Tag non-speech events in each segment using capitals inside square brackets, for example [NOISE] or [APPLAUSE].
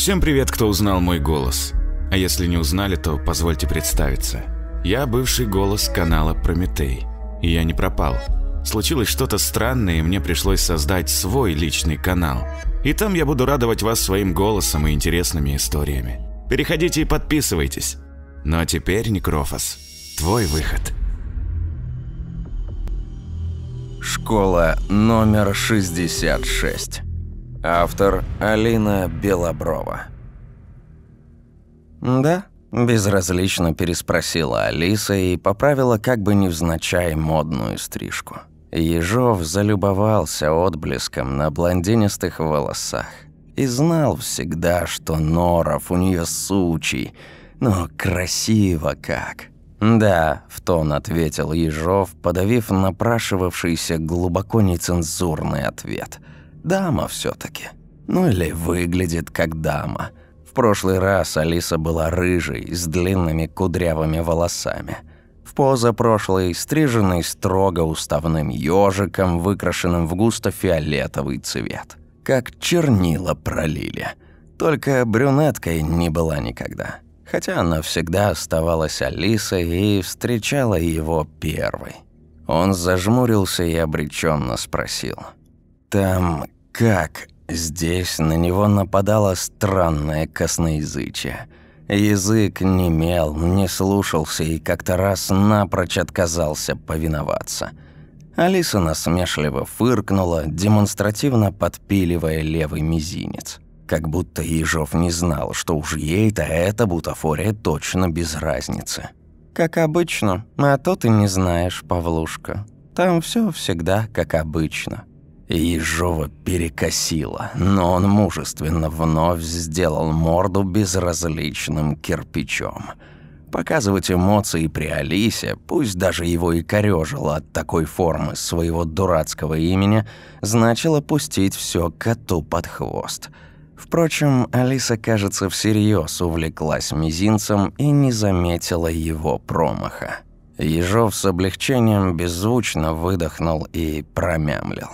Всем привет, кто узнал мой голос. А если не узнали, то позвольте представиться. Я бывший голос канала Прометей. И я не пропал. Случилось что-то странное, и мне пришлось создать свой личный канал. И там я буду радовать вас своим голосом и интересными историями. Переходите и подписывайтесь. Ну а теперь, Некрофос, твой выход. Школа номер 66. Автор Алина Белоброва. «Да?» – безразлично переспросила Алиса и поправила как бы невзначай модную стрижку. Ежов залюбовался отблеском на блондинистых волосах и знал всегда, что норов у нее сучий, но красиво как. «Да», – в тон ответил Ежов, подавив напрашивавшийся глубоко нецензурный ответ. «Дама все таки Ну или выглядит как дама». В прошлый раз Алиса была рыжей, с длинными кудрявыми волосами. В позапрошлый стриженный строго уставным ежиком, выкрашенным в густо-фиолетовый цвет. Как чернила пролили. Только брюнеткой не была никогда. Хотя она всегда оставалась Алисой и встречала его первой. Он зажмурился и обреченно спросил. «Там как?» Здесь на него нападало странное косноязычие. Язык немел, не слушался и как-то раз напрочь отказался повиноваться. Алиса насмешливо фыркнула, демонстративно подпиливая левый мизинец. Как будто Ежов не знал, что уж ей-то эта бутафория точно без разницы. «Как обычно, а то ты не знаешь, Павлушка. Там все всегда как обычно». Ежова перекосило, но он мужественно вновь сделал морду безразличным кирпичом. Показывать эмоции при Алисе, пусть даже его и корёжило от такой формы своего дурацкого имени, значило пустить все коту под хвост. Впрочем, Алиса, кажется, всерьез увлеклась мизинцем и не заметила его промаха. Ежов с облегчением беззвучно выдохнул и промямлил.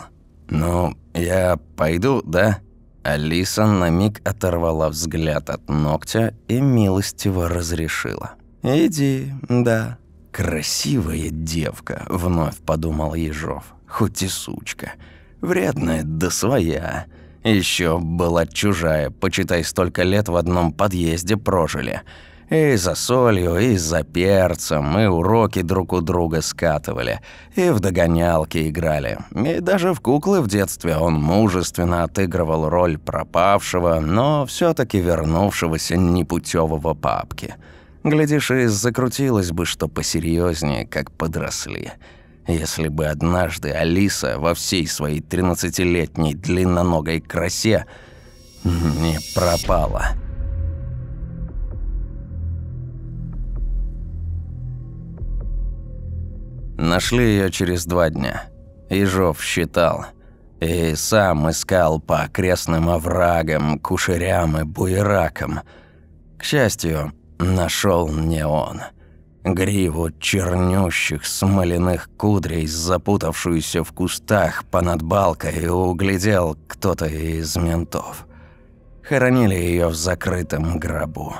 «Ну, я пойду, да?» Алиса на миг оторвала взгляд от ногтя и милостиво разрешила. «Иди, да». «Красивая девка», — вновь подумал Ежов. «Хоть и сучка. Вредная да своя. Еще была чужая, почитай, столько лет в одном подъезде прожили». И за солью, и за перцем, мы уроки друг у друга скатывали, и в догонялки играли. И даже в куклы в детстве он мужественно отыгрывал роль пропавшего, но все таки вернувшегося непутевого папки. Глядишь, и закрутилось бы что посерьезнее, как подросли. Если бы однажды Алиса во всей своей тринадцатилетней длинноногой красе не пропала. Нашли ее через два дня. Ежов считал. И сам искал по окрестным оврагам, кушерям и буеракам. К счастью, нашел не он. Гриву чернющих смоляных кудрей, запутавшуюся в кустах понад балкой, углядел кто-то из ментов. Хоронили ее в закрытом гробу.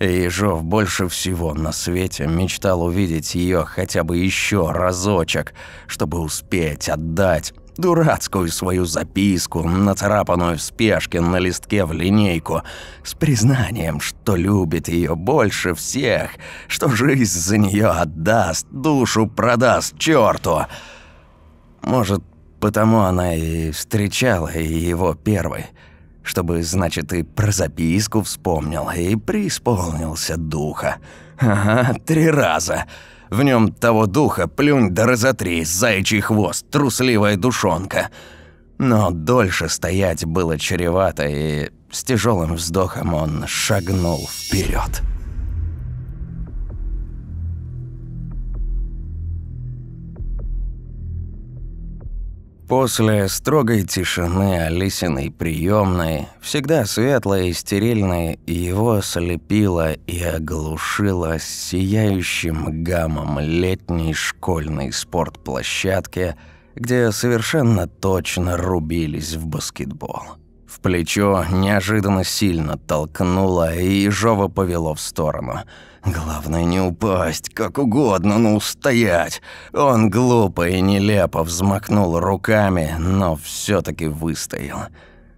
Ежов больше всего на свете мечтал увидеть ее хотя бы еще разочек, чтобы успеть отдать дурацкую свою записку, нацарапанную в спешке на листке в линейку, с признанием, что любит ее больше всех, что жизнь за нее отдаст, душу продаст черту. Может, потому она и встречала его первой – чтобы, значит, и про записку вспомнил, и преисполнился духа. Ага, три раза. В нем того духа плюнь да разотри, заячий хвост, трусливая душонка. Но дольше стоять было чревато, и с тяжелым вздохом он шагнул вперед. После строгой тишины Алисиной приемной, всегда светлой и стерильной, его ослепило и оглушило сияющим гамом летней школьной спортплощадки, где совершенно точно рубились в баскетбол. В плечо неожиданно сильно толкнуло, и Ежова повело в сторону. Главное не упасть, как угодно, но устоять. Он глупо и нелепо взмахнул руками, но все таки выстоял.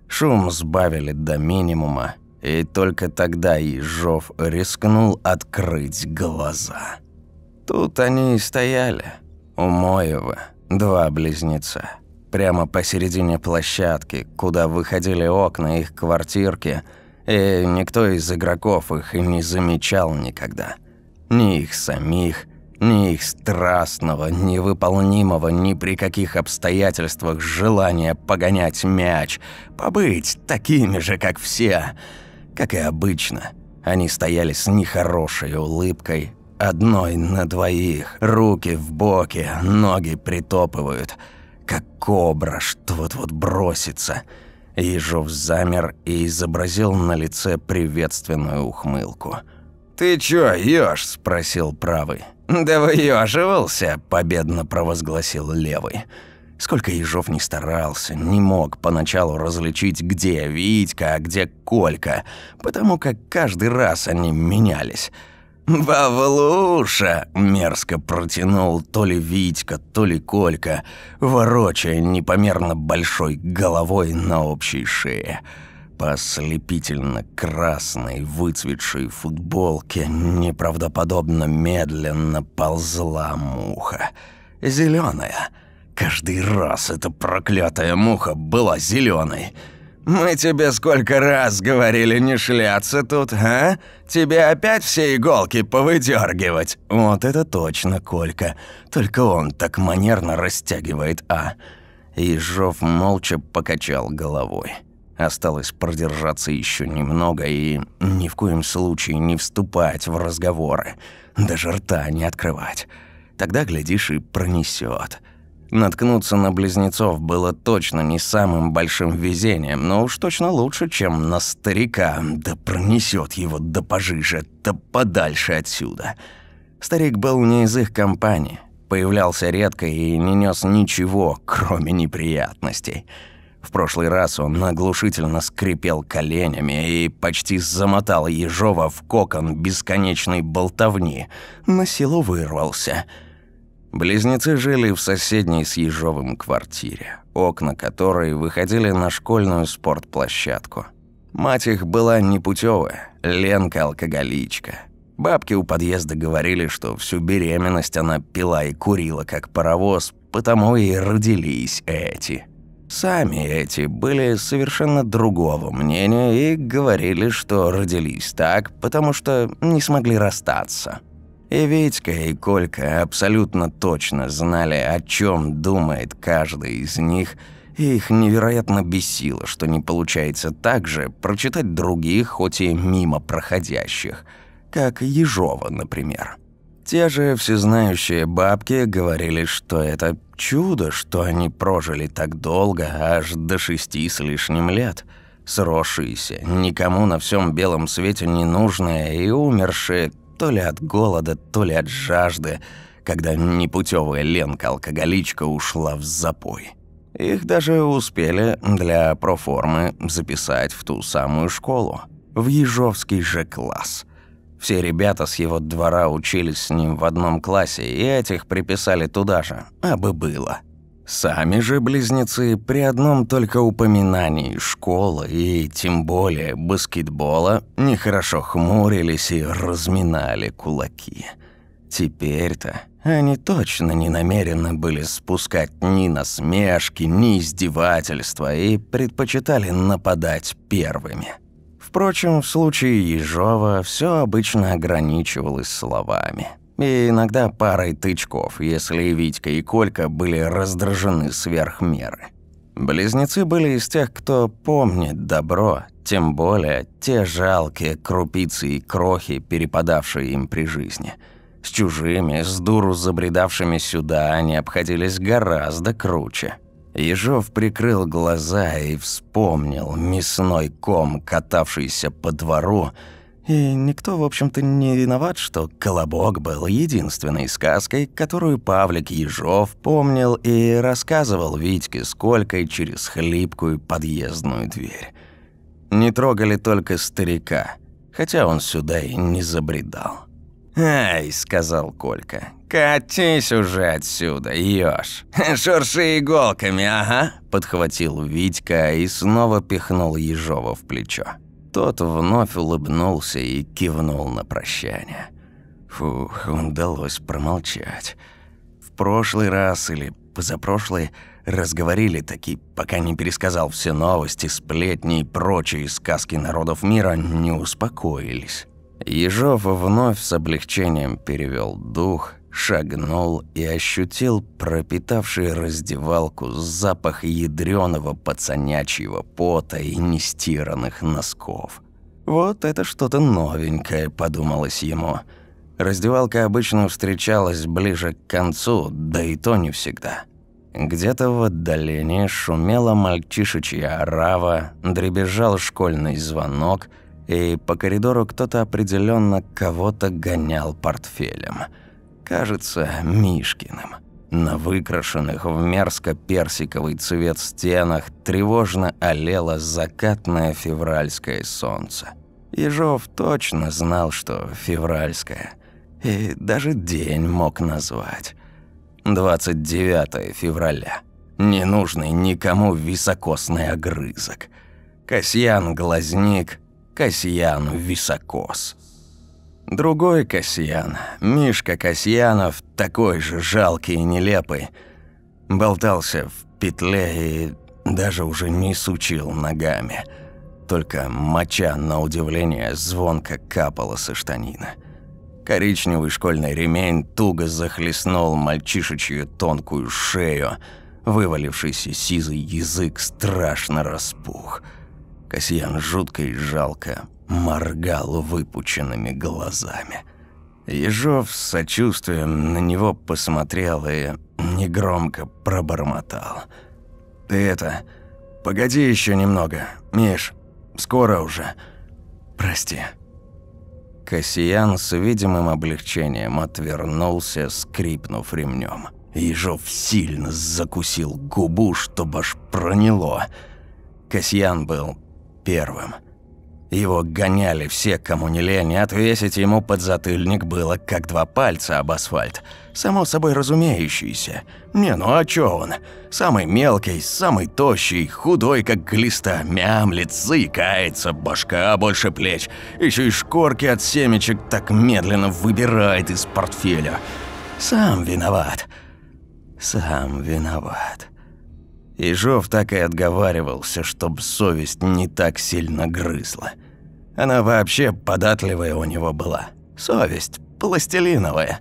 Шум сбавили до минимума, и только тогда Ежов рискнул открыть глаза. Тут они и стояли. У Моева два близнеца. Прямо посередине площадки, куда выходили окна их квартирки, и никто из игроков их и не замечал никогда. Ни их самих, ни их страстного, невыполнимого ни при каких обстоятельствах желания погонять мяч, побыть такими же, как все. Как и обычно, они стояли с нехорошей улыбкой, одной на двоих, руки в боки, ноги притопывают, как кобра, что вот-вот бросится. Ежов замер и изобразил на лице приветственную ухмылку. «Ты чё, ешь?» – спросил правый. «Да выёживался», – победно провозгласил левый. Сколько Ежов не старался, не мог поначалу различить, где Витька, а где Колька, потому как каждый раз они менялись. «Бавлуша!» – мерзко протянул то ли Витька, то ли Колька, ворочая непомерно большой головой на общей шее – по ослепительно красной выцветшей футболке неправдоподобно медленно ползла муха. Зеленая. Каждый раз эта проклятая муха была зеленой. «Мы тебе сколько раз говорили не шляться тут, а? Тебе опять все иголки повыдергивать?» Вот это точно Колька. Только он так манерно растягивает «а». Ежов молча покачал головой. Осталось продержаться еще немного и ни в коем случае не вступать в разговоры, даже рта не открывать. Тогда, глядишь, и пронесет. Наткнуться на близнецов было точно не самым большим везением, но уж точно лучше, чем на старика, да пронесет его да пожиже, да подальше отсюда. Старик был не из их компании, появлялся редко и не нес ничего, кроме неприятностей. В прошлый раз он наглушительно скрипел коленями и почти замотал Ежова в кокон бесконечной болтовни. На силу вырвался. Близнецы жили в соседней с Ежовым квартире, окна которой выходили на школьную спортплощадку. Мать их была непутевая, Ленка-алкоголичка. Бабки у подъезда говорили, что всю беременность она пила и курила, как паровоз, потому и родились эти – Сами эти были совершенно другого мнения и говорили, что родились так, потому что не смогли расстаться. И Витька, и Колька абсолютно точно знали, о чем думает каждый из них, и их невероятно бесило, что не получается так же прочитать других, хоть и мимо проходящих, как Ежова, например. Те же всезнающие бабки говорили, что это чудо, что они прожили так долго, аж до шести с лишним лет. Сросшиеся, никому на всем белом свете не нужные и умершие то ли от голода, то ли от жажды, когда непутевая Ленка-алкоголичка ушла в запой. Их даже успели для проформы записать в ту самую школу, в Ежовский же класс – все ребята с его двора учились с ним в одном классе, и этих приписали туда же, а бы было. Сами же близнецы при одном только упоминании школы и тем более баскетбола нехорошо хмурились и разминали кулаки. Теперь-то они точно не намерены были спускать ни насмешки, ни издевательства и предпочитали нападать первыми. Впрочем, в случае Ежова все обычно ограничивалось словами. И иногда парой тычков, если Витька и Колька были раздражены сверх меры. Близнецы были из тех, кто помнит добро, тем более те жалкие крупицы и крохи, перепадавшие им при жизни. С чужими, с дуру забредавшими сюда, они обходились гораздо круче. Ежов прикрыл глаза и вспомнил мясной ком, катавшийся по двору, и никто, в общем-то, не виноват, что «Колобок» был единственной сказкой, которую Павлик Ежов помнил и рассказывал Витьке с Колькой через хлипкую подъездную дверь. Не трогали только старика, хотя он сюда и не забредал. «Ай», — сказал Колька, — «катись уже отсюда, ёж! [LAUGHS] Шурши иголками, ага!» Подхватил Витька и снова пихнул Ежова в плечо. Тот вновь улыбнулся и кивнул на прощание. Фух, удалось промолчать. В прошлый раз или позапрошлый разговорили таки, пока не пересказал все новости, сплетни и прочие сказки народов мира, не успокоились. Ежов вновь с облегчением перевел дух, шагнул и ощутил пропитавший раздевалку запах ядреного пацанячьего пота и нестиранных носков. «Вот это что-то новенькое», — подумалось ему. Раздевалка обычно встречалась ближе к концу, да и то не всегда. Где-то в отдалении шумела мальчишечья орава, дребезжал школьный звонок — и по коридору кто-то определенно кого-то гонял портфелем. Кажется, Мишкиным. На выкрашенных в мерзко-персиковый цвет стенах тревожно олело закатное февральское солнце. Ежов точно знал, что февральское. И даже день мог назвать. 29 февраля. Ненужный никому високосный огрызок. Касьян-глазник Касьян Високос. Другой Касьян, Мишка Касьянов, такой же жалкий и нелепый, болтался в петле и даже уже не сучил ногами. Только моча, на удивление, звонко капала со штанина. Коричневый школьный ремень туго захлестнул мальчишечью тонкую шею, вывалившийся сизый язык страшно распух – Касьян жутко и жалко моргал выпученными глазами. Ежов с сочувствием на него посмотрел и негромко пробормотал. «Ты это... Погоди еще немного, Миш, скоро уже. Прости». Касьян с видимым облегчением отвернулся, скрипнув ремнем. Ежов сильно закусил губу, чтобы аж проняло. Касьян был первым. Его гоняли все, кому не лень, и отвесить ему подзатыльник было как два пальца об асфальт. Само собой разумеющийся. Не, ну а чё он? Самый мелкий, самый тощий, худой, как глиста, мямлет, заикается, башка больше плеч. Еще и шкорки от семечек так медленно выбирает из портфеля. Сам виноват. Сам виноват. И Жов так и отговаривался, чтоб совесть не так сильно грызла. Она вообще податливая у него была. Совесть пластилиновая.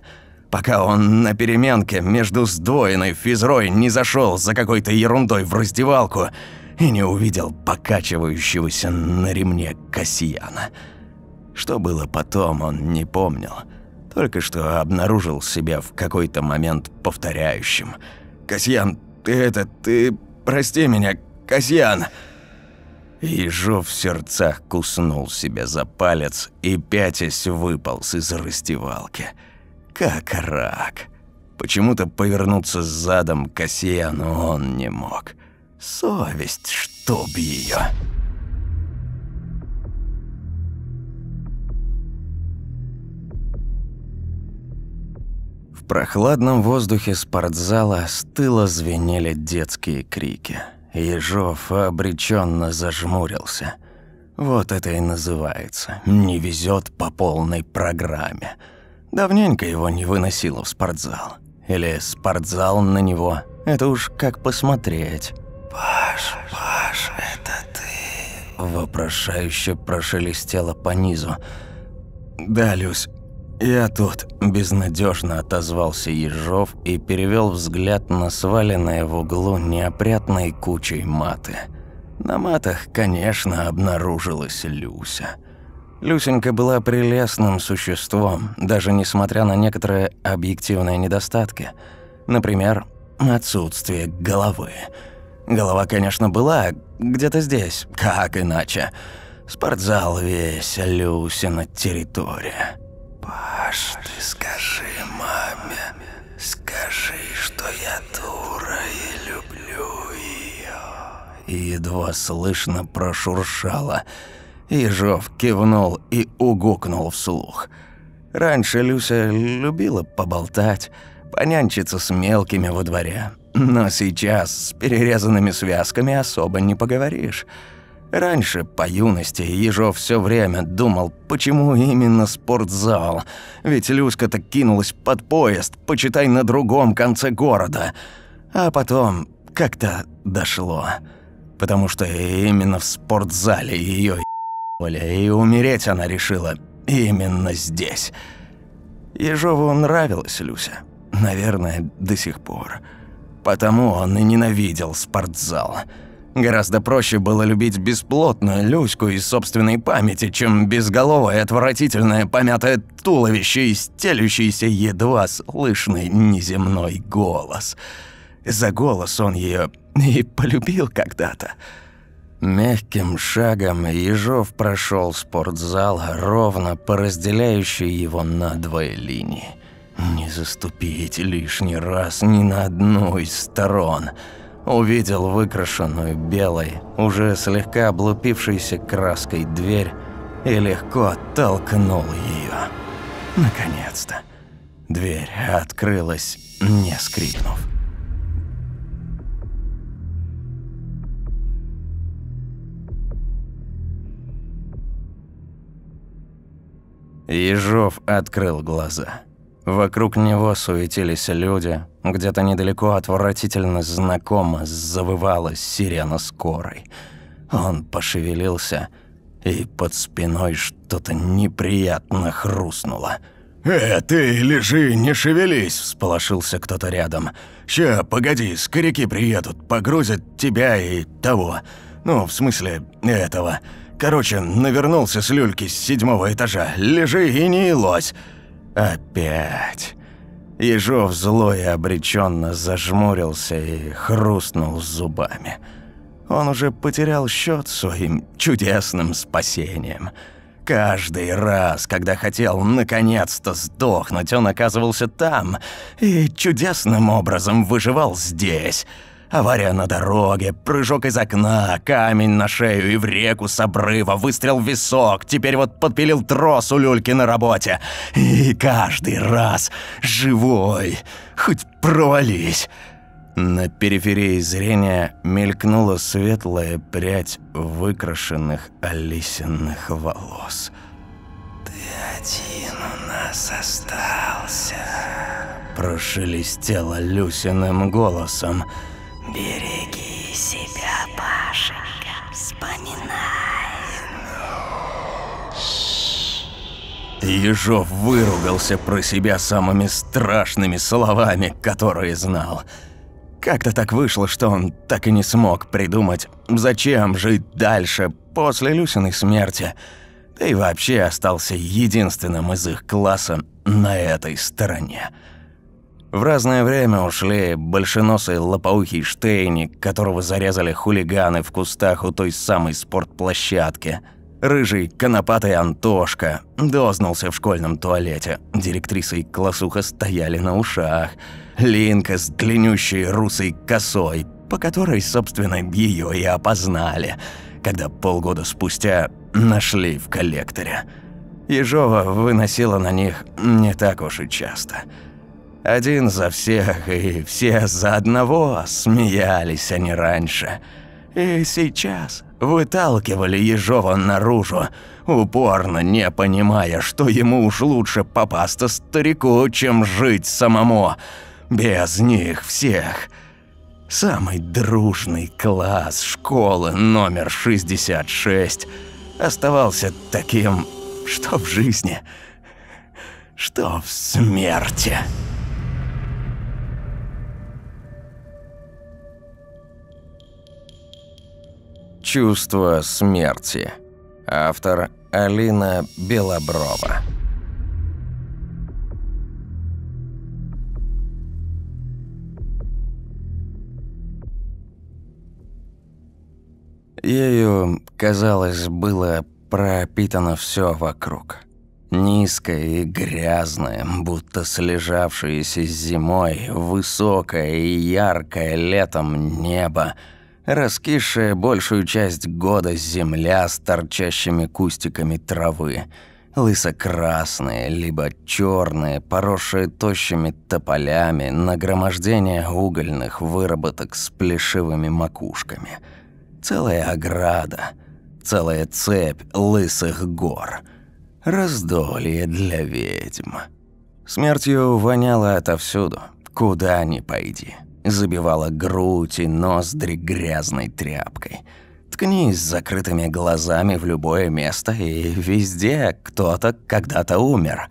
Пока он на переменке между сдвоенной физрой не зашел за какой-то ерундой в раздевалку и не увидел покачивающегося на ремне Касьяна. Что было потом, он не помнил. Только что обнаружил себя в какой-то момент повторяющим. «Касьян, ты это, ты Прости меня, Касьян!» Ежов в сердцах куснул себя за палец и, пятясь, выполз из раздевалки. Как рак. Почему-то повернуться задом к Касьяну он не мог. Совесть, чтоб ее. В прохладном воздухе спортзала стыло звенели детские крики. Ежов обреченно зажмурился. Вот это и называется «не везет по полной программе». Давненько его не выносило в спортзал. Или спортзал на него. Это уж как посмотреть. «Паш, Паш, это ты?» Вопрошающе прошелестело по низу. «Да, Люсь, «Я тут», – безнадежно отозвался Ежов и перевел взгляд на сваленное в углу неопрятной кучей маты. На матах, конечно, обнаружилась Люся. Люсенька была прелестным существом, даже несмотря на некоторые объективные недостатки. Например, отсутствие головы. Голова, конечно, была где-то здесь, как иначе. Спортзал весь Люсина территория. Паш, ты скажи маме, скажи, что я дура и люблю ее. и едва слышно прошуршало. Ежов кивнул и угукнул вслух. Раньше Люся любила поболтать, понянчиться с мелкими во дворе. Но сейчас с перерезанными связками особо не поговоришь. Раньше, по юности, Ежов все время думал, почему именно спортзал. Ведь Люська-то кинулась под поезд, почитай, на другом конце города. А потом как-то дошло. Потому что именно в спортзале ее и умереть она решила именно здесь. Ежову нравилась Люся. Наверное, до сих пор. Потому он и ненавидел спортзал. Гораздо проще было любить бесплотную Люську из собственной памяти, чем безголовое, отвратительное, помятое туловище и стелющийся едва слышный неземной голос. За голос он ее и полюбил когда-то. Мягким шагом Ежов прошел спортзал, ровно по разделяющей его надвое линии. Не заступить лишний раз ни на одну из сторон. Увидел выкрашенную белой, уже слегка облупившейся краской дверь и легко толкнул ее. Наконец-то. Дверь открылась, не скрипнув. Ежов открыл глаза. Вокруг него суетились люди. Где-то недалеко отвратительно знакомо завывала сирена скорой. Он пошевелился, и под спиной что-то неприятно хрустнуло. «Э, ты лежи, не шевелись!» – всполошился кто-то рядом. «Ща, погоди, скоряки приедут, погрузят тебя и того. Ну, в смысле, этого. Короче, навернулся с люльки с седьмого этажа. Лежи и не лось!» Опять. Ежов зло и обреченно зажмурился и хрустнул зубами. Он уже потерял счет своим чудесным спасением. Каждый раз, когда хотел наконец-то сдохнуть, он оказывался там и чудесным образом выживал здесь – Авария на дороге, прыжок из окна, камень на шею и в реку с обрыва, выстрел в висок, теперь вот подпилил трос у люльки на работе. И каждый раз живой, хоть провались. На периферии зрения мелькнула светлая прядь выкрашенных Алисиных волос. «Ты один у нас остался», – прошелестела Люсиным голосом – Береги себя, Пашенька. Вспоминай. Ежов выругался про себя самыми страшными словами, которые знал. Как-то так вышло, что он так и не смог придумать, зачем жить дальше после Люсиной смерти. Да и вообще остался единственным из их класса на этой стороне. В разное время ушли большеносый лопоухий Штейник, которого зарезали хулиганы в кустах у той самой спортплощадки. Рыжий конопатый Антошка дознался в школьном туалете. Директриса и классуха стояли на ушах. Линка с длиннющей русой косой, по которой, собственно, ее и опознали, когда полгода спустя нашли в коллекторе. Ежова выносила на них не так уж и часто – один за всех и все за одного смеялись они раньше. И сейчас выталкивали Ежова наружу, упорно не понимая, что ему уж лучше попасться старику, чем жить самому. Без них всех. Самый дружный класс школы номер 66 оставался таким, что в жизни, что в смерти. Чувство смерти. Автор Алина Белоброва. Ею, казалось, было пропитано все вокруг. Низкое и грязное, будто слежавшееся зимой, высокое и яркое летом небо – Раскисшая большую часть года земля с торчащими кустиками травы, лысо-красные, либо черные, поросшие тощими тополями, нагромождение угольных выработок с плешивыми макушками. Целая ограда, целая цепь лысых гор. Раздолье для ведьм. Смертью воняло отовсюду, куда ни пойди забивала грудь и ноздри грязной тряпкой. Ткнись с закрытыми глазами в любое место, и везде кто-то когда-то умер.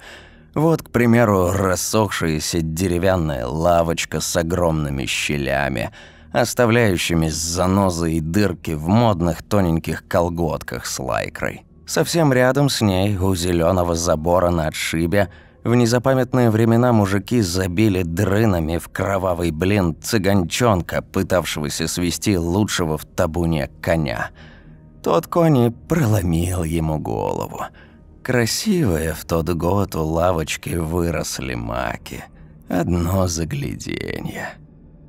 Вот, к примеру, рассохшаяся деревянная лавочка с огромными щелями, оставляющими занозы и дырки в модных тоненьких колготках с лайкрой. Совсем рядом с ней, у зеленого забора на отшибе, в незапамятные времена мужики забили дрынами в кровавый блин цыганчонка, пытавшегося свести лучшего в табуне коня. Тот конь проломил ему голову. Красивые в тот год у лавочки выросли маки. Одно загляденье.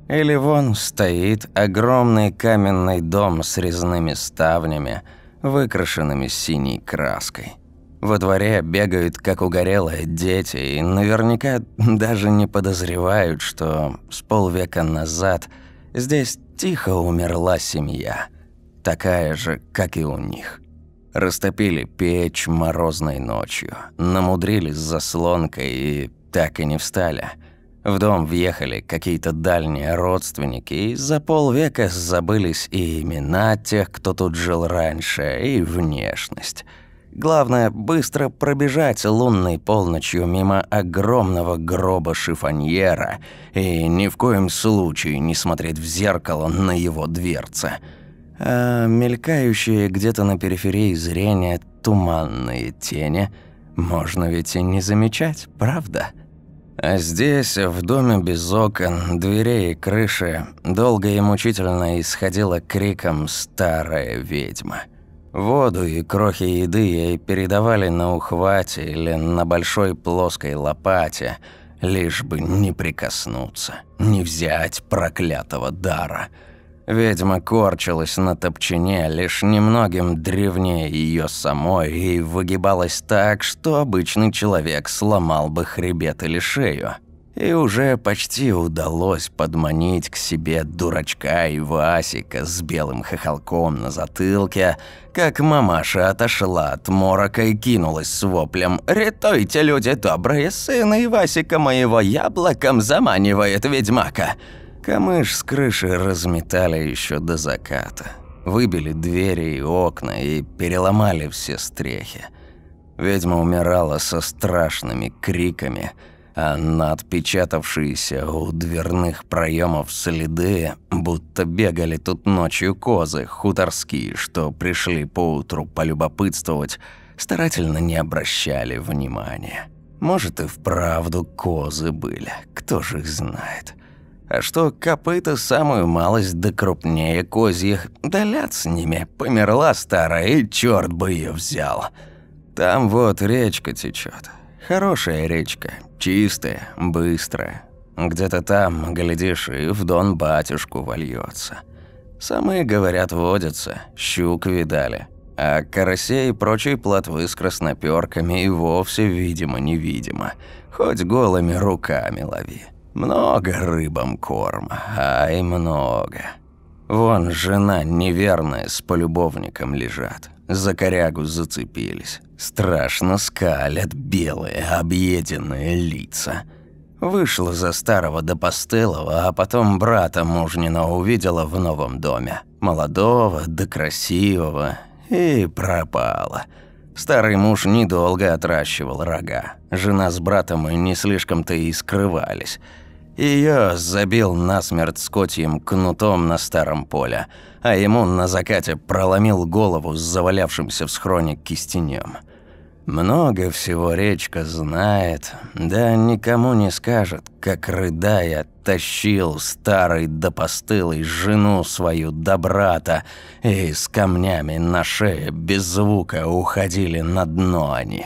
Или вон стоит огромный каменный дом с резными ставнями, выкрашенными синей краской. Во дворе бегают, как угорелые, дети, и наверняка даже не подозревают, что с полвека назад здесь тихо умерла семья, такая же, как и у них. Растопили печь морозной ночью, намудрили с заслонкой и так и не встали. В дом въехали какие-то дальние родственники, и за полвека забылись и имена тех, кто тут жил раньше, и внешность – Главное, быстро пробежать лунной полночью мимо огромного гроба шифоньера и ни в коем случае не смотреть в зеркало на его дверце. А мелькающие где-то на периферии зрения туманные тени можно ведь и не замечать, правда? А здесь, в доме без окон, дверей и крыши, долго и мучительно исходила криком «старая ведьма». Воду и крохи еды ей передавали на ухвате или на большой плоской лопате, лишь бы не прикоснуться, не взять проклятого дара. Ведьма корчилась на топчине лишь немногим древнее ее самой и выгибалась так, что обычный человек сломал бы хребет или шею. И уже почти удалось подманить к себе дурачка и Васика с белым хохолком на затылке, как мамаша отошла от морока и кинулась с воплем «Ретуйте, люди добрые, сына Ивасика моего яблоком заманивает ведьмака!» Камыш с крыши разметали еще до заката. Выбили двери и окна и переломали все стрехи. Ведьма умирала со страшными криками – а отпечатавшиеся у дверных проемов следы, будто бегали тут ночью козы хуторские, что пришли поутру полюбопытствовать, старательно не обращали внимания. Может, и вправду козы были, кто же их знает. А что копыта самую малость да крупнее козьих, да ляд с ними, померла старая, и черт бы ее взял. Там вот речка течет, Хорошая речка, чистая, быстрая. Где-то там, глядишь, и в дон батюшку вольется. Самые, говорят, водятся, щук видали. А карасей и прочие плотвы с красноперками и вовсе видимо-невидимо. Хоть голыми руками лови. Много рыбам корма, ай много. Вон жена неверная с полюбовником лежат. За корягу зацепились. Страшно скалят белые, объеденные лица. Вышла за старого до постылого, а потом брата мужнина увидела в новом доме. Молодого да красивого. И пропала. Старый муж недолго отращивал рога. Жена с братом и не слишком-то и скрывались. Ее забил насмерть скотьим кнутом на старом поле, а ему на закате проломил голову с завалявшимся в схроне кистенем. Много всего речка знает, да никому не скажет, как рыдая тащил старый да постылый жену свою до брата, и с камнями на шее без звука уходили на дно они.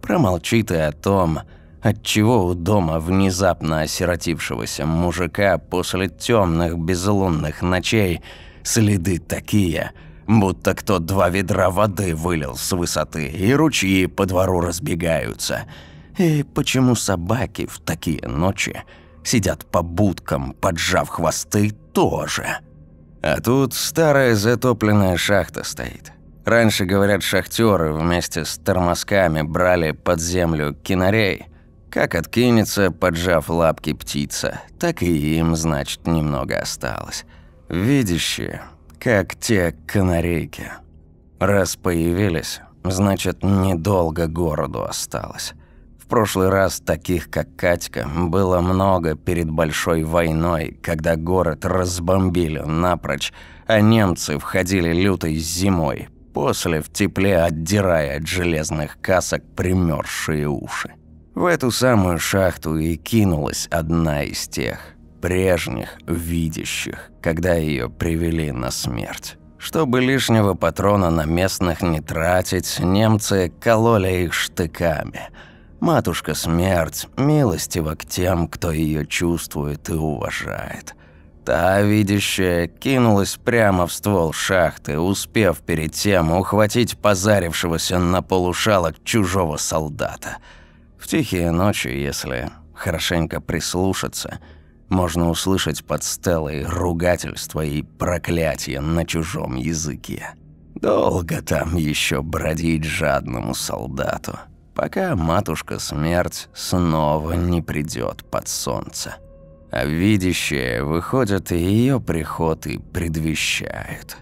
Промолчит и о том, Отчего у дома внезапно осиротившегося мужика после темных безлунных ночей Следы такие, будто кто два ведра воды вылил с высоты, и ручьи по двору разбегаются. И почему собаки в такие ночи сидят по будкам, поджав хвосты, тоже? А тут старая затопленная шахта стоит. Раньше, говорят, шахтеры вместе с тормозками брали под землю кинарей. Как откинется, поджав лапки птица, так и им, значит, немного осталось. Видящие, как те канарейки. Раз появились, значит, недолго городу осталось. В прошлый раз таких, как Катька, было много перед Большой войной, когда город разбомбили напрочь, а немцы входили лютой зимой, после в тепле отдирая от железных касок примёрзшие уши. В эту самую шахту и кинулась одна из тех, прежних видящих, когда ее привели на смерть. Чтобы лишнего патрона на местных не тратить, немцы кололи их штыками. Матушка смерть милостива к тем, кто ее чувствует и уважает. Та видящая кинулась прямо в ствол шахты, успев перед тем ухватить позарившегося на полушалок чужого солдата. В тихие ночи, если хорошенько прислушаться, можно услышать под стелой ругательство и проклятие на чужом языке. Долго там еще бродить жадному солдату, пока матушка смерть снова не придет под солнце. А видящие, выходят, и ее приход и предвещают.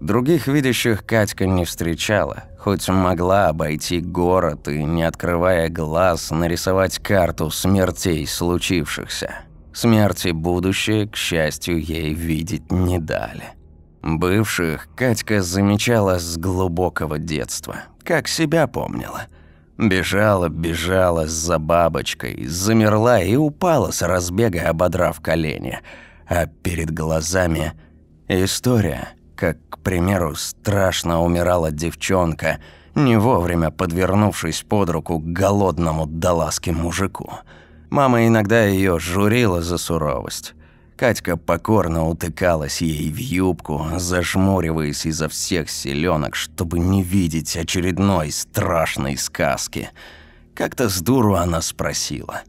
Других видящих Катька не встречала, хоть могла обойти город и, не открывая глаз, нарисовать карту смертей случившихся. Смерти будущее, к счастью, ей видеть не дали. Бывших Катька замечала с глубокого детства, как себя помнила – Бежала, бежала за бабочкой, замерла и упала с разбега, ободрав колени. А перед глазами история, как, к примеру, страшно умирала девчонка, не вовремя подвернувшись под руку голодному даласки мужику. Мама иногда ее журила за суровость. Катька покорно утыкалась ей в юбку, зажмуриваясь изо всех селенок, чтобы не видеть очередной страшной сказки. Как-то с дуру она спросила.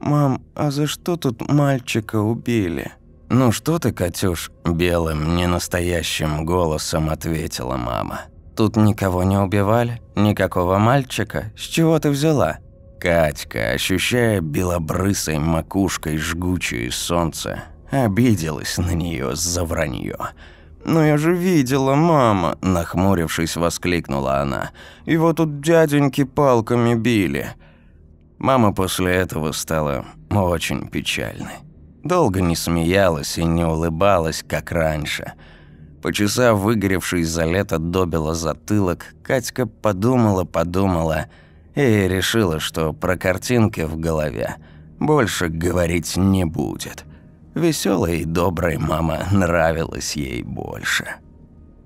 «Мам, а за что тут мальчика убили?» «Ну что ты, Катюш?» – белым, ненастоящим голосом ответила мама. «Тут никого не убивали? Никакого мальчика? С чего ты взяла?» Катька, ощущая белобрысой макушкой жгучее солнце, Обиделась на нее за вранье. «Но я же видела, мама!» – нахмурившись, воскликнула она. «Его тут дяденьки палками били». Мама после этого стала очень печальной. Долго не смеялась и не улыбалась, как раньше. Почесав выгоревший за лето добила затылок, Катька подумала-подумала и решила, что про картинки в голове больше говорить не будет – Веселая и добрая мама нравилась ей больше.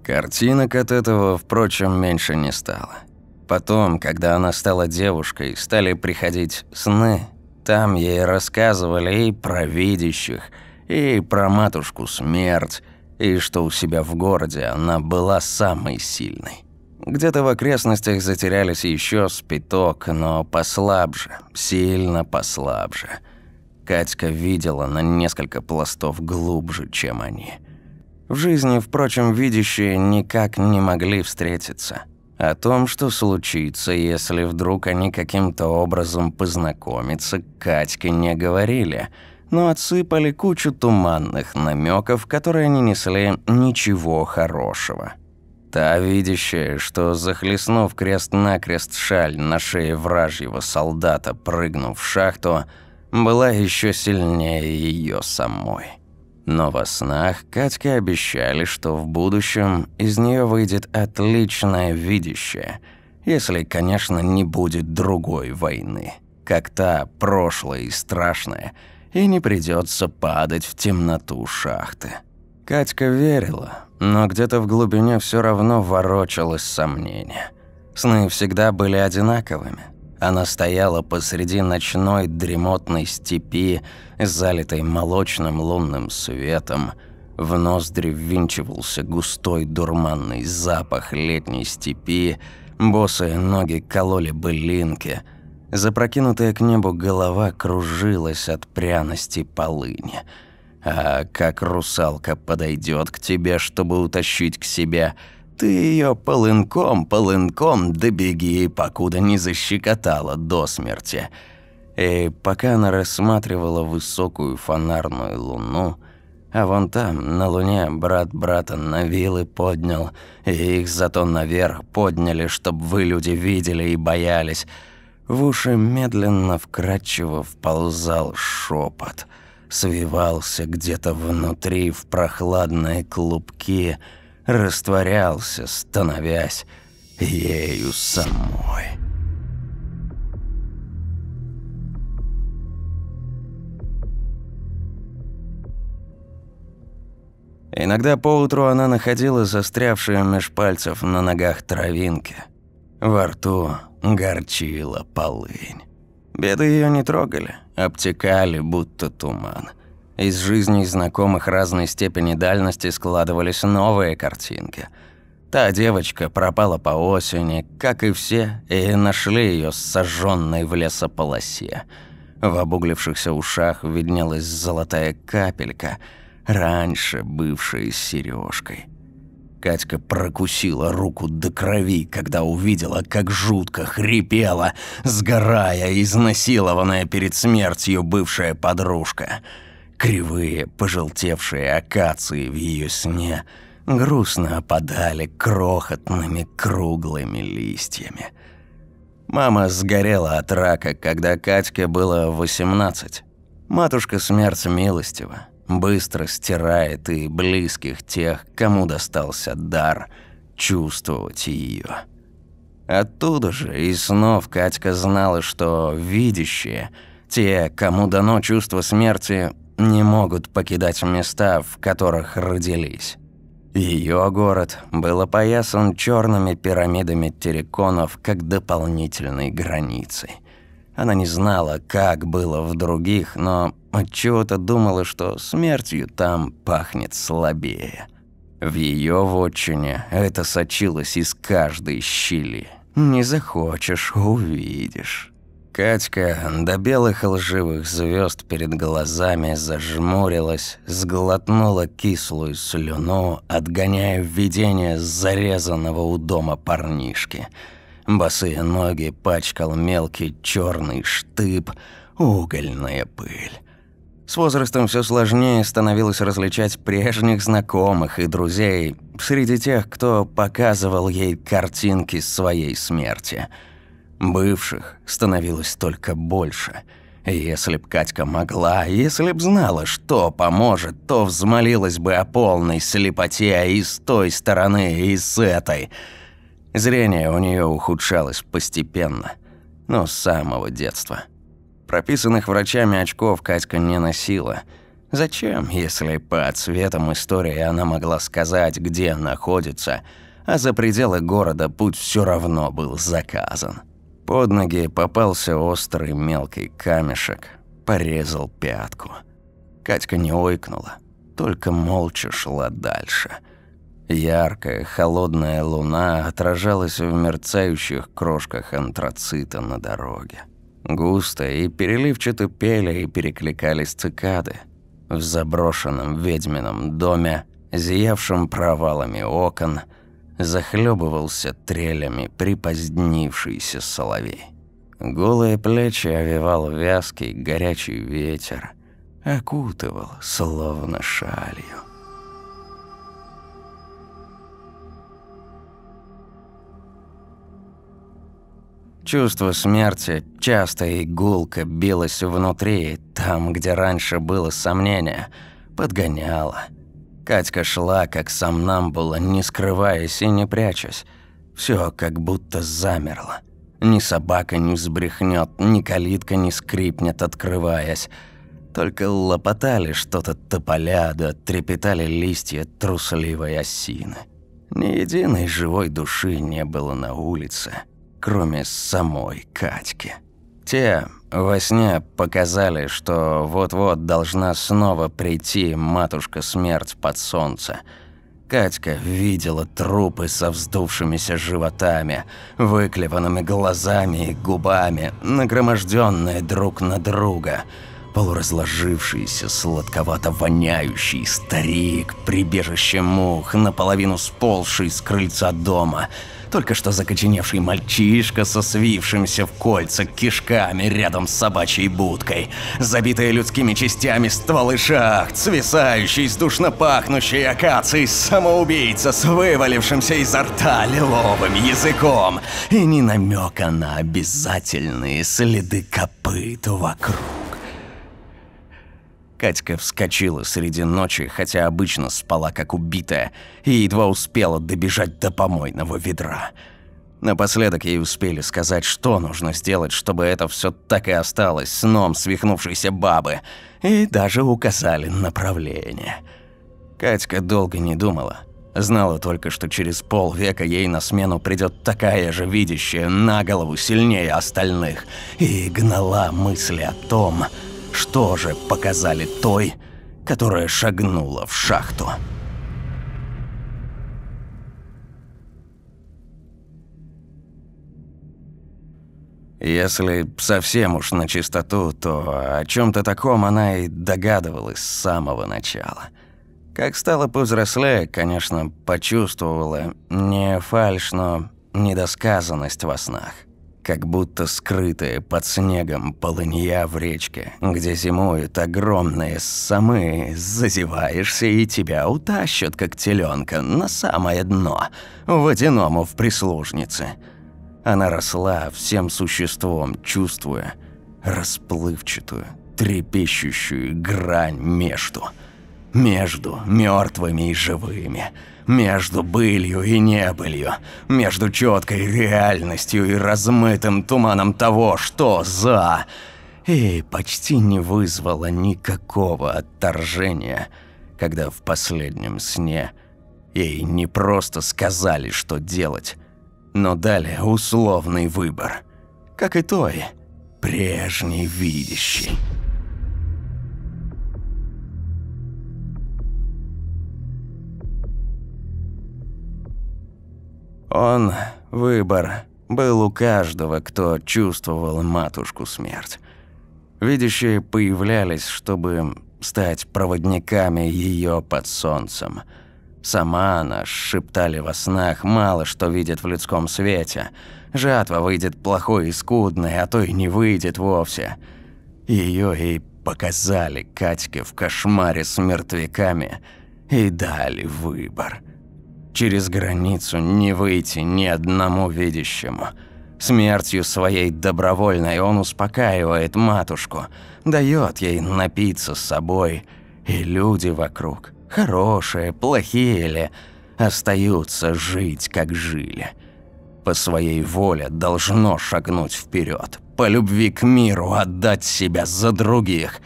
Картинок от этого, впрочем, меньше не стало. Потом, когда она стала девушкой, стали приходить сны. Там ей рассказывали и про видящих, и про матушку смерть, и что у себя в городе она была самой сильной. Где-то в окрестностях затерялись еще спиток, но послабже, сильно послабже – Катька видела на несколько пластов глубже, чем они. В жизни, впрочем, видящие никак не могли встретиться. О том, что случится, если вдруг они каким-то образом познакомятся, Катьке не говорили, но отсыпали кучу туманных намеков, которые не несли ничего хорошего. Та видящая, что, захлестнув крест-накрест шаль на шее вражьего солдата, прыгнув в шахту, была еще сильнее ее самой. Но во снах Катьке обещали, что в будущем из нее выйдет отличное видящее, если, конечно, не будет другой войны, как та прошлая и страшная, и не придется падать в темноту шахты. Катька верила, но где-то в глубине все равно ворочалось сомнение. Сны всегда были одинаковыми – она стояла посреди ночной дремотной степи, залитой молочным лунным светом, В ноздри ввинчивался густой дурманный запах летней степи, босые ноги кололи былинки, запрокинутая к небу голова кружилась от пряности полыни. А как русалка подойдет к тебе, чтобы утащить к себе, ты ее полынком, полынком добеги, покуда не защекотала до смерти. И пока она рассматривала высокую фонарную луну, а вон там, на луне, брат брата на вилы поднял, и их зато наверх подняли, чтоб вы, люди, видели и боялись. В уши медленно, вкрадчиво вползал шепот, свивался где-то внутри в прохладные клубки, растворялся, становясь ею самой. Иногда поутру она находила застрявшие меж пальцев на ногах травинки. Во рту горчила полынь. Беды ее не трогали, обтекали, будто туман. Из жизней знакомых разной степени дальности складывались новые картинки. Та девочка пропала по осени, как и все, и нашли ее сожженной в лесополосе. В обуглившихся ушах виднелась золотая капелька – раньше бывшая с сережкой. Катька прокусила руку до крови, когда увидела, как жутко хрипела, сгорая, изнасилованная перед смертью бывшая подружка. Кривые, пожелтевшие акации в ее сне грустно опадали крохотными круглыми листьями. Мама сгорела от рака, когда Катьке было 18. Матушка смерть милостива быстро стирает и близких тех, кому достался дар чувствовать ее. Оттуда же из снов Катька знала, что видящие, те, кому дано чувство смерти, не могут покидать места, в которых родились. Ее город был опоясан черными пирамидами терриконов как дополнительной границей – она не знала, как было в других, но отчего-то думала, что смертью там пахнет слабее. В ее вотчине это сочилось из каждой щели. Не захочешь – увидишь. Катька до белых лживых звезд перед глазами зажмурилась, сглотнула кислую слюну, отгоняя видение зарезанного у дома парнишки – Босые ноги пачкал мелкий черный штып, угольная пыль. С возрастом все сложнее становилось различать прежних знакомых и друзей среди тех, кто показывал ей картинки своей смерти. Бывших становилось только больше. Если б Катька могла, если б знала, что поможет, то взмолилась бы о полной слепоте и с той стороны, и с этой – Зрение у нее ухудшалось постепенно, но с самого детства. Прописанных врачами очков Катька не носила. Зачем, если по цветам истории она могла сказать, где находится, а за пределы города путь все равно был заказан. Под ноги попался острый мелкий камешек, порезал пятку. Катька не ойкнула, только молча шла дальше – Яркая, холодная луна отражалась в мерцающих крошках антрацита на дороге. Густо и переливчато пели и перекликались цикады. В заброшенном ведьмином доме, зиявшем провалами окон, захлебывался трелями припозднившийся соловей. Голые плечи овивал вязкий горячий ветер, окутывал словно шалью. Чувство смерти часто и гулко билось внутри, там, где раньше было сомнение, подгоняло. Катька шла, как сам нам было, не скрываясь и не прячась. Все как будто замерло. Ни собака не взбрехнет, ни калитка не скрипнет, открываясь. Только лопотали что-то тополя, да трепетали листья трусливой осины. Ни единой живой души не было на улице – кроме самой Катьки. Те, Во сне показали, что вот-вот должна снова прийти матушка-смерть под солнце. Катька видела трупы со вздувшимися животами, выклеванными глазами и губами, нагроможденные друг на друга – полуразложившийся, сладковато воняющий старик, прибежище мух, наполовину сползший с крыльца дома, только что закоченевший мальчишка со свившимся в кольца кишками рядом с собачьей будкой, забитые людскими частями стволы шахт, свисающий с душно пахнущей акацией самоубийца с вывалившимся изо рта лиловым языком. И ни намека на обязательные следы копыт вокруг. Катька вскочила среди ночи, хотя обычно спала как убитая, и едва успела добежать до помойного ведра. Напоследок ей успели сказать, что нужно сделать, чтобы это все так и осталось сном свихнувшейся бабы, и даже указали направление. Катька долго не думала. Знала только, что через полвека ей на смену придет такая же видящая, на голову сильнее остальных, и гнала мысли о том, что же показали той, которая шагнула в шахту? Если совсем уж на чистоту, то о чем то таком она и догадывалась с самого начала. Как стала повзрослее, конечно, почувствовала не фальшь, но недосказанность во снах как будто скрытые под снегом полынья в речке, где зимуют огромные самы, зазеваешься и тебя утащат, как теленка, на самое дно, водяному в прислужнице. Она росла всем существом, чувствуя расплывчатую, трепещущую грань между, между мертвыми и живыми – между былью и небылью, между четкой реальностью и размытым туманом того, что за... И почти не вызвало никакого отторжения, когда в последнем сне ей не просто сказали, что делать, но дали условный выбор, как и той, прежней видящей. Он, выбор, был у каждого, кто чувствовал матушку смерть. Видящие появлялись, чтобы стать проводниками ее под солнцем. Сама она, шептали во снах, мало что видит в людском свете. Жатва выйдет плохой и скудной, а то и не выйдет вовсе. Ее и показали Катьке в кошмаре с мертвяками и дали выбор – Через границу не выйти ни одному видящему. Смертью своей добровольной он успокаивает матушку, дает ей напиться с собой, и люди вокруг, хорошие, плохие ли, остаются жить, как жили. По своей воле должно шагнуть вперед, по любви к миру отдать себя за других.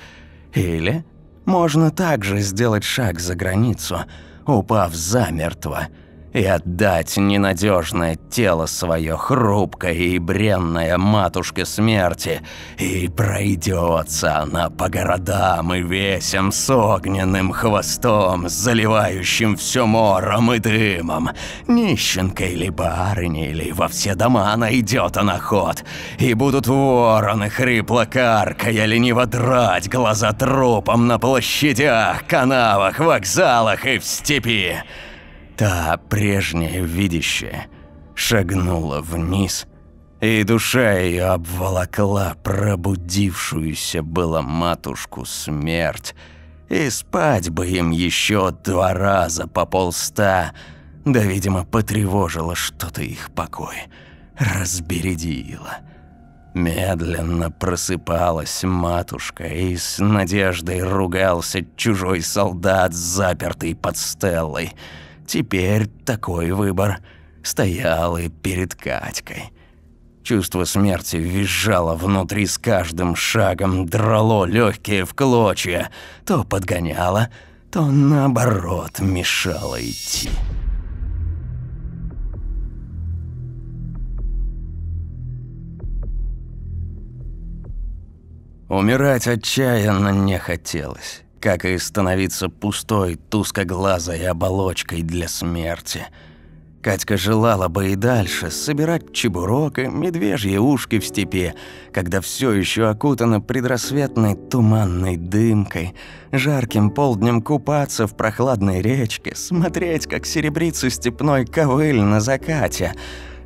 Или можно также сделать шаг за границу, упав замертво – и отдать ненадежное тело свое хрупкое и бренное матушке смерти, и пройдется она по городам и весям с огненным хвостом, заливающим все мором и дымом. Нищенкой или барыней, или во все дома найдет она ход, и будут вороны хрипло каркая, лениво драть глаза трупом на площадях, канавах, вокзалах и в степи. Та прежняя видящая шагнула вниз, и душа ее обволокла пробудившуюся была матушку смерть, и спать бы им еще два раза по полста, да, видимо, потревожило что-то их покой, разбередило. Медленно просыпалась матушка, и с надеждой ругался чужой солдат, запертый под стеллой – Теперь такой выбор стоял и перед Катькой. Чувство смерти визжало внутри с каждым шагом, драло легкие в клочья, то подгоняло, то наоборот мешало идти. Умирать отчаянно не хотелось, как и становиться пустой, тускоглазой оболочкой для смерти – Катька желала бы и дальше собирать чебурок и медвежьи ушки в степи, когда все еще окутано предрассветной туманной дымкой, жарким полднем купаться в прохладной речке, смотреть, как серебрится степной ковыль на закате,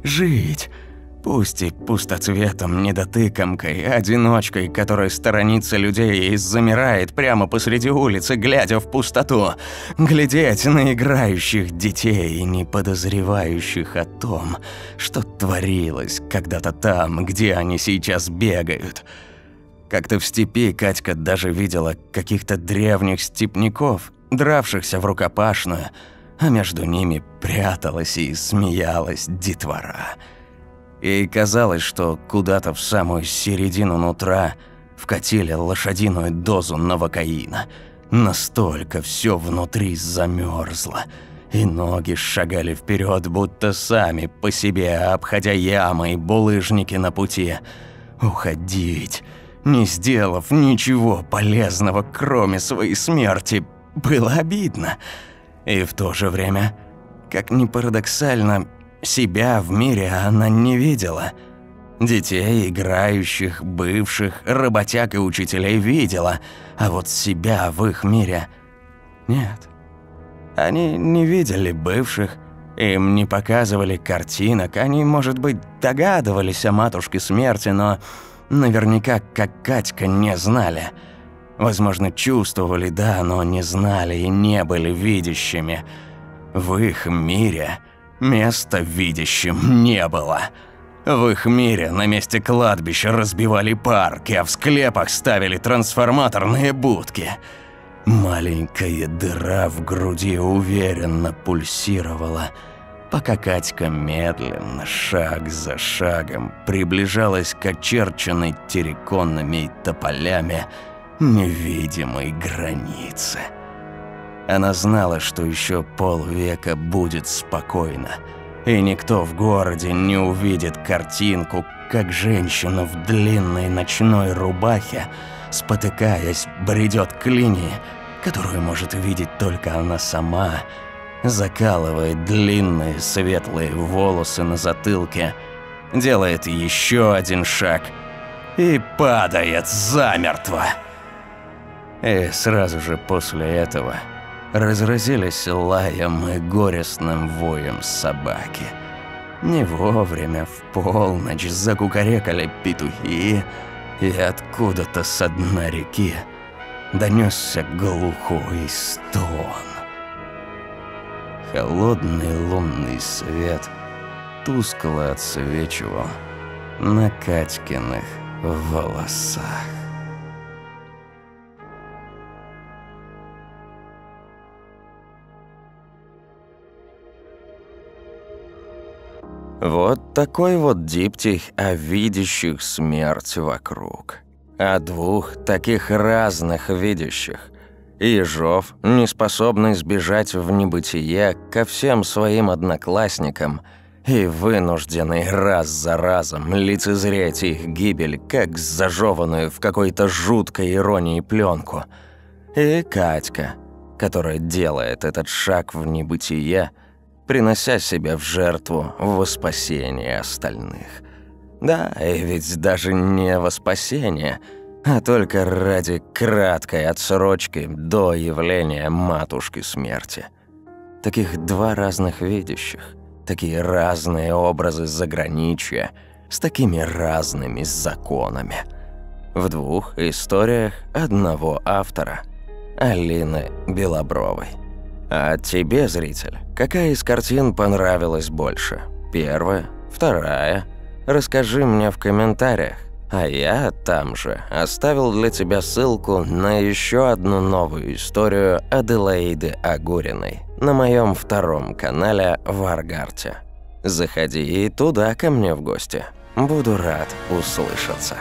жить – Пусть и пустоцветом, недотыкомкой, одиночкой, которая сторонится людей и замирает прямо посреди улицы, глядя в пустоту. Глядеть на играющих детей, не подозревающих о том, что творилось когда-то там, где они сейчас бегают. Как-то в степи Катька даже видела каких-то древних степняков, дравшихся в рукопашную, а между ними пряталась и смеялась детвора. Ей казалось, что куда-то в самую середину нутра вкатили лошадиную дозу новокаина. Настолько все внутри замерзло, и ноги шагали вперед, будто сами по себе, обходя ямы и булыжники на пути. Уходить, не сделав ничего полезного, кроме своей смерти, было обидно. И в то же время, как ни парадоксально, себя в мире она не видела. Детей, играющих, бывших, работяг и учителей видела, а вот себя в их мире нет. Они не видели бывших, им не показывали картинок, они, может быть, догадывались о матушке смерти, но наверняка, как Катька, не знали. Возможно, чувствовали, да, но не знали и не были видящими. В их мире Места видящим не было. В их мире на месте кладбища разбивали парки, а в склепах ставили трансформаторные будки. Маленькая дыра в груди уверенно пульсировала, пока Катька медленно, шаг за шагом, приближалась к очерченной терриконными тополями невидимой границе. Она знала, что еще полвека будет спокойно, и никто в городе не увидит картинку, как женщина в длинной ночной рубахе, спотыкаясь, бредет к линии, которую может видеть только она сама, закалывает длинные светлые волосы на затылке, делает еще один шаг и падает замертво. И сразу же после этого – разразились лаем и горестным воем собаки. Не вовремя, в полночь, закукарекали петухи, и откуда-то с дна реки донесся глухой стон. Холодный лунный свет тускло отсвечивал на Катькиных волосах. Вот такой вот диптих о видящих смерть вокруг. О двух таких разных видящих. Ежов, не способный сбежать в небытие ко всем своим одноклассникам и вынужденный раз за разом лицезреть их гибель, как зажеванную в какой-то жуткой иронии пленку. И Катька, которая делает этот шаг в небытие – принося себя в жертву во спасение остальных. Да, и ведь даже не во спасение, а только ради краткой отсрочки до явления матушки смерти. Таких два разных видящих, такие разные образы заграничья, с такими разными законами. В двух историях одного автора – Алины Белобровой. А тебе, зритель, какая из картин понравилась больше? Первая? Вторая? Расскажи мне в комментариях. А я там же оставил для тебя ссылку на еще одну новую историю Аделаиды Агуриной на моем втором канале в Аргарте. Заходи и туда ко мне в гости. Буду рад услышаться.